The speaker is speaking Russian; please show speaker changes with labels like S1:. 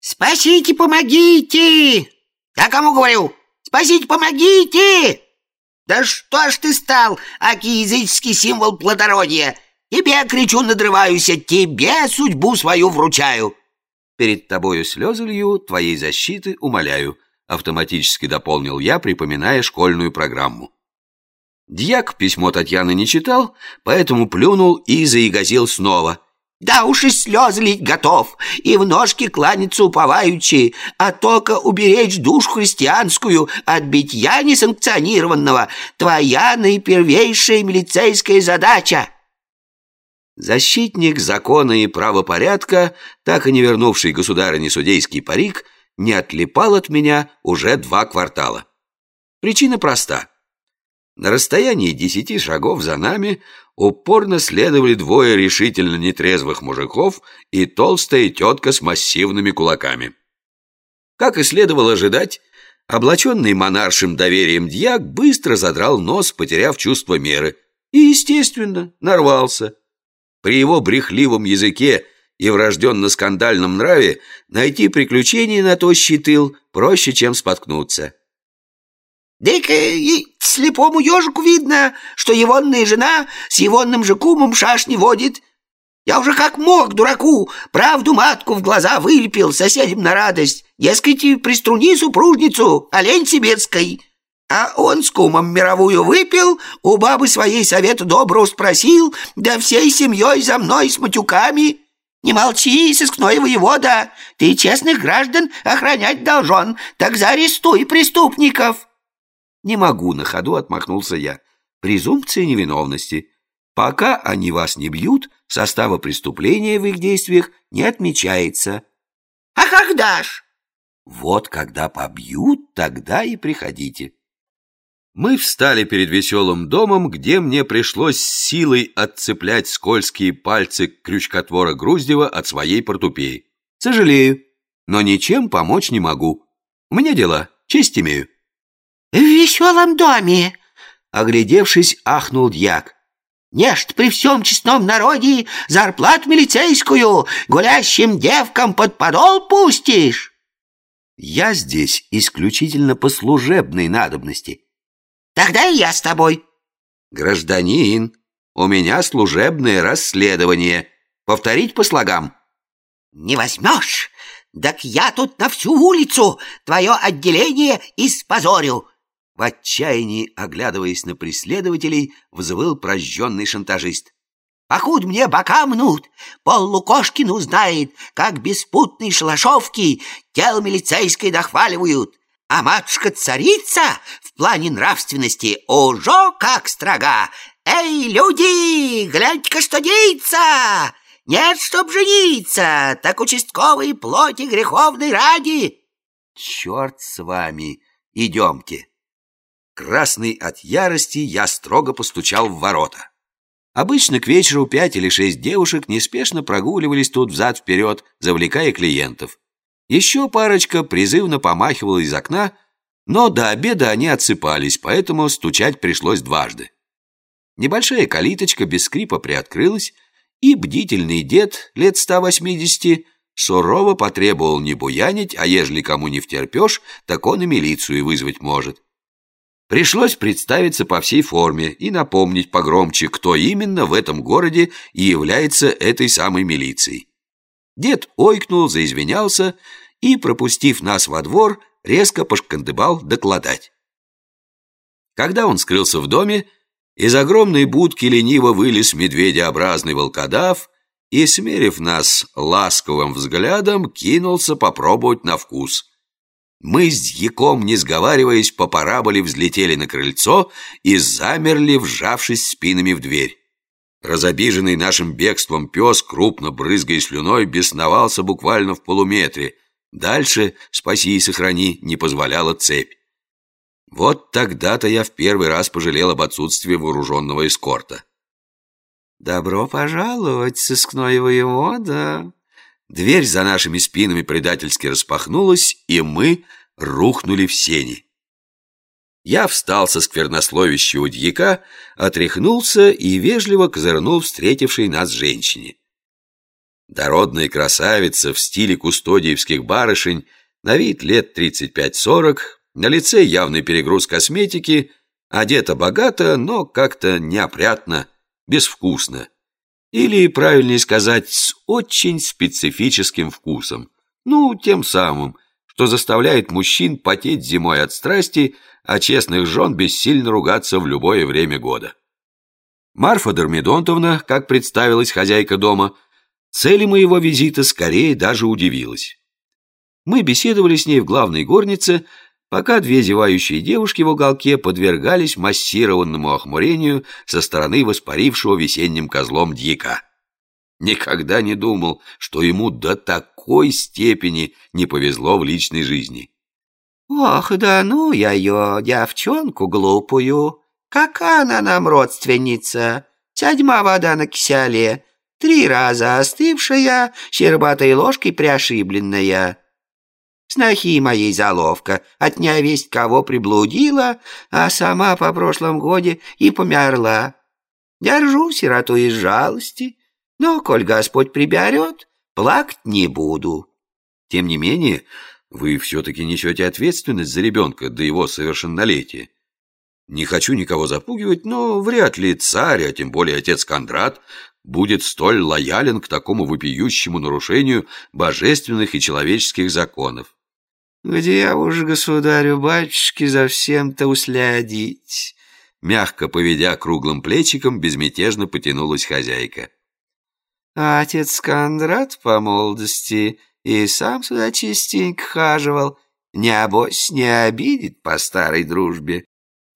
S1: Спасите, помогите! Я кому говорю? Спасите, помогите! Да что ж ты стал, аки языческий символ плодородия? Тебе, кричу, надрываюсь, тебе судьбу свою вручаю.
S2: Перед тобою слезы лью, твоей защиты умоляю, автоматически дополнил я, припоминая школьную программу. Дьяк письмо Татьяны не читал, поэтому плюнул и заигазил снова.
S1: «Да уж и слезы лить готов, и в ножки кланяться уповаючи, а только уберечь душу христианскую от битья несанкционированного, твоя наипервейшая милицейская задача».
S2: Защитник закона и правопорядка, так и не вернувший государыне судейский парик, не отлипал от меня уже два квартала. Причина проста. На расстоянии десяти шагов за нами упорно следовали двое решительно нетрезвых мужиков и толстая тетка с массивными кулаками. Как и следовало ожидать, облаченный монаршим доверием дьяк быстро задрал нос, потеряв чувство меры, и, естественно, нарвался. При его брехливом языке и врожденно-скандальном нраве найти приключения на тощий тыл проще, чем споткнуться.
S1: Дай-ка и слепому ежику видно, что егонная жена с егонным же кумом шашни водит. Я уже как мог, дураку, правду матку в глаза вылепил соседям на радость. Дескать, приструни супружницу, олень сибирской. А он с кумом мировую выпил, у бабы своей совета доброго спросил, да всей семьей за мной с матюками. Не молчи, сыскной воевода, ты честных граждан охранять должен, так заарестуй преступников.
S2: «Не могу на ходу», — отмахнулся я. «Презумпция невиновности. Пока они вас не бьют, состава преступления в их действиях не отмечается».
S1: «А когда ж?»
S2: «Вот когда побьют, тогда и приходите». Мы встали перед веселым домом, где мне пришлось силой отцеплять скользкие пальцы крючкотвора Груздева от своей портупеи. Сожалею, но ничем помочь не могу. У меня дела, честь имею.
S1: «В веселом доме!»
S2: Оглядевшись, ахнул дьяк.
S1: «Нечто при всем честном народе зарплату милицейскую гулящим девкам под подол пустишь!»
S2: «Я здесь исключительно по служебной надобности».
S1: «Тогда и я с тобой».
S2: «Гражданин, у меня служебное расследование. Повторить по слогам».
S1: «Не возьмешь? Так я тут на всю улицу твое отделение испозорю.
S2: В отчаянии, оглядываясь на преследователей, взвыл прожженный шантажист.
S1: Покуд мне бока мнут, пол Лукошкин узнает, как беспутные шалашовки тел милицейской дохваливают. А матушка-царица в плане нравственности уже как строга. Эй, люди, гляньте-ка, что деется! Нет, чтоб жениться, так участковые плоти греховной ради.
S2: Черт с вами, идемте. Красный от ярости, я строго постучал в ворота. Обычно к вечеру пять или шесть девушек неспешно прогуливались тут взад-вперед, завлекая клиентов. Еще парочка призывно помахивала из окна, но до обеда они отсыпались, поэтому стучать пришлось дважды. Небольшая калиточка без скрипа приоткрылась, и бдительный дед лет 180 сурово потребовал не буянить, а ежели кому не втерпешь, так он и милицию вызвать может. Пришлось представиться по всей форме и напомнить погромче, кто именно в этом городе и является этой самой милицией. Дед ойкнул, заизвинялся и, пропустив нас во двор, резко пошкандыбал докладать. Когда он скрылся в доме, из огромной будки лениво вылез медведеобразный волкодав и, смерив нас ласковым взглядом, кинулся попробовать на вкус – мы с Дьяком, не сговариваясь, по параболе взлетели на крыльцо и замерли, вжавшись спинами в дверь. Разобиженный нашим бегством пес, крупно брызгая слюной, бесновался буквально в полуметре. Дальше, спаси и сохрани, не позволяла цепь. Вот тогда-то я в первый раз пожалел об отсутствии вооруженного эскорта. «Добро пожаловать, сыскной воевода!» Дверь за нашими спинами предательски распахнулась, и мы рухнули в сени. Я встал со сквернословящего дьяка, отряхнулся и вежливо козырнул встретившей нас женщине. Дородная красавица в стиле кустодиевских барышень, на вид лет 35-40, на лице явный перегруз косметики, одета богато, но как-то неопрятно, безвкусно. Или, правильнее сказать, с очень специфическим вкусом. Ну, тем самым, что заставляет мужчин потеть зимой от страсти, а честных жен бессильно ругаться в любое время года. Марфа Дормидонтовна, как представилась хозяйка дома, цели моего визита скорее даже удивилась. Мы беседовали с ней в главной горнице, пока две зевающие девушки в уголке подвергались массированному охмурению со стороны воспарившего весенним козлом дьяка. Никогда не думал, что ему до такой степени не повезло в личной жизни.
S1: «Ох, да ну я ее, девчонку глупую! Какая она нам родственница! Седьма вода на киселе, три раза остывшая, щербатой ложкой приошибленная!» Снохи моей заловка, от невесть кого приблудила, а сама по прошлом годе и померла. Держу сироту из жалости, но, коль Господь приберет, плакать не буду.
S2: Тем не менее, вы все-таки несете ответственность за ребенка до его совершеннолетия. Не хочу никого запугивать, но вряд ли царь, а тем более отец Кондрат, будет столь лоялен к такому вопиющему нарушению божественных и человеческих законов.
S1: Где уж государю-батюшке за всем-то услядить?
S2: Мягко поведя круглым плечиком, безмятежно потянулась хозяйка.
S1: А отец Кондрат по молодости и сам сюда частенько хаживал. Не обось не обидит по старой дружбе.